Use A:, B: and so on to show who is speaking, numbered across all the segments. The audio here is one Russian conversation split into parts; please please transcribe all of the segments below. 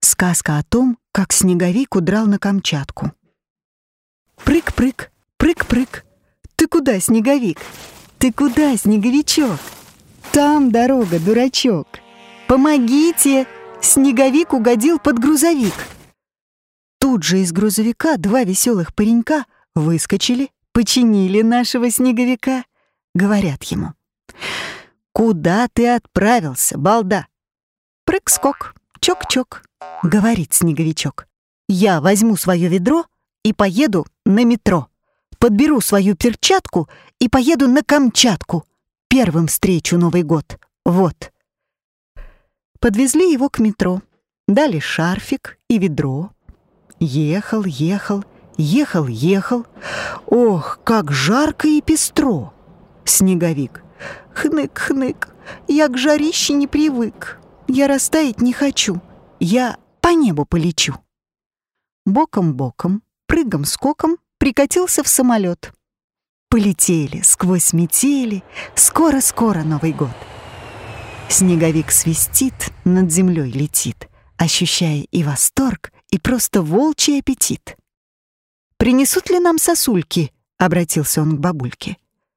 A: Сказка о том, как снеговик удрал на Камчатку. Прыг-прыг, прыг-прыг. Ты куда, снеговик? Ты куда, снеговичок? Там дорога, дурачок. Помогите! Снеговик угодил под грузовик. Тут же из грузовика два веселых паренька выскочили, починили нашего снеговика. Говорят ему. «Куда ты отправился, балда?» Прыг-скок, чок-чок, говорит снеговичок. «Я возьму свое ведро и поеду на метро. Подберу свою перчатку и поеду на Камчатку. Первым встречу Новый год. Вот». Подвезли его к метро. Дали шарфик и ведро. Ехал, ехал, ехал, ехал. Ох, как жарко и пестро. Снеговик. Хнык-хнык, я к жарище не привык. Я растаять не хочу. Я по небу полечу. Боком-боком, прыгом-скоком прикатился в самолет. Полетели сквозь метели, скоро-скоро Новый год. Снеговик свистит, над землей летит, ощущая и восторг, и просто волчий аппетит. «Принесут ли нам сосульки?» — обратился он к бабульке.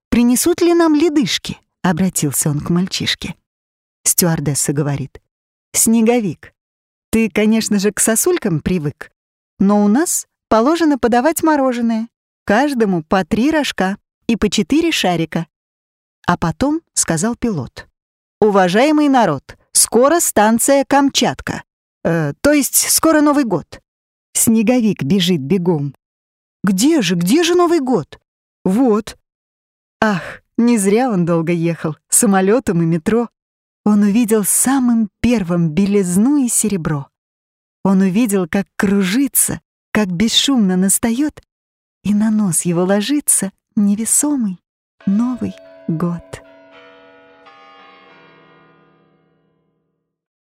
A: «Принесут ли нам ледышки?» — обратился он к мальчишке. Стюардесса говорит. «Снеговик, ты, конечно же, к сосулькам привык, но у нас положено подавать мороженое. Каждому по три рожка и по четыре шарика». А потом сказал пилот. «Уважаемый народ, скоро станция Камчатка. Э, то есть скоро Новый год». Снеговик бежит бегом. «Где же, где же Новый год?» «Вот». Ах, не зря он долго ехал, самолетом и метро. Он увидел самым первым белизну и серебро. Он увидел, как кружится, как бесшумно настает, и на нос его ложится невесомый Новый год.